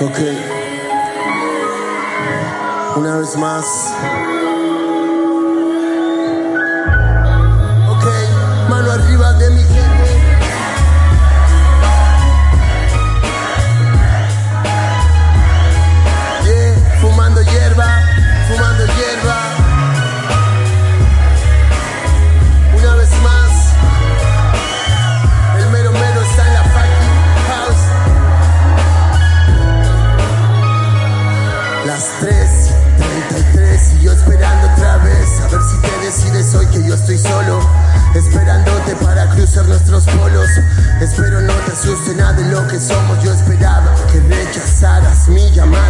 Ok. Una vez más. 33, y yo esperando otra vez. A ver si te decides hoy que yo estoy solo. Esperándote para cruzar nuestros polos. Espero no te asuste nada de lo que somos. Yo esperaba que rechazaras mi llamada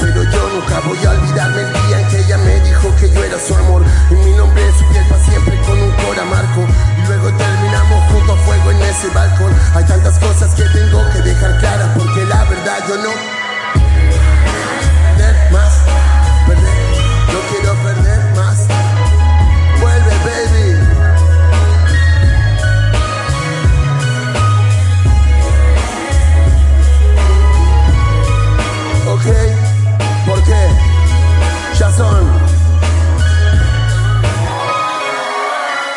pero yo nunca voy a olvidarme el día en que ella me dijo que yo era su amor. Y mi nombre es su piel para siempre con un cora marco. Y luego terminamos junto a fuego en ese balcón. Hay tantas cosas que tengo que dejar claras porque la verdad yo no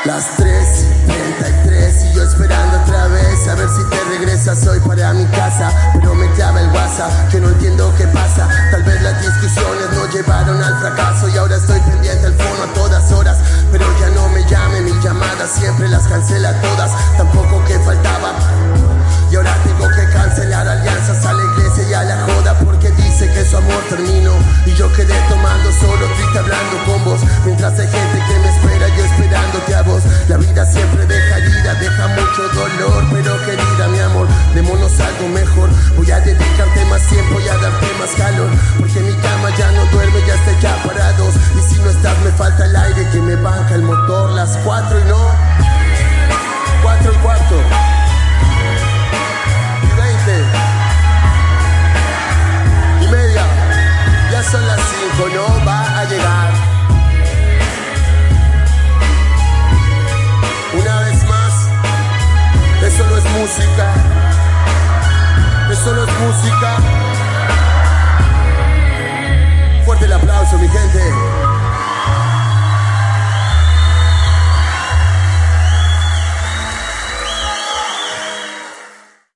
las 3.33 y yo esperando otra vez a ver si te regresas hoy para mi casa. Pero me clava el WhatsApp, que no entiendo qué pasa. Tal vez las discusiones nos llevaron al fracaso y ahora estoy pendiente al fono a todas horas. Pero ya no me llame, mis llamadas siempre las cancela todas. Tampoco que faltaba. Y ahora tengo que cancelar alianzas a la iglesia y a la joda porque dice que su amor terminó. Y yo quedé tomando solo, triste hablando con vos. Mientras hay gente que mejor. Voy a dedicarte más tiempo y a darte más calor. Porque mi cama ya no duerme, ya está ya para dos. Y si no estás, me falta el aire que me banca el motor. Las cuatro y no. Cuatro y cuarto. Y veinte. Y media. Ya son las cinco, no va a llegar. Una vez más, eso no es música. Eso no es música.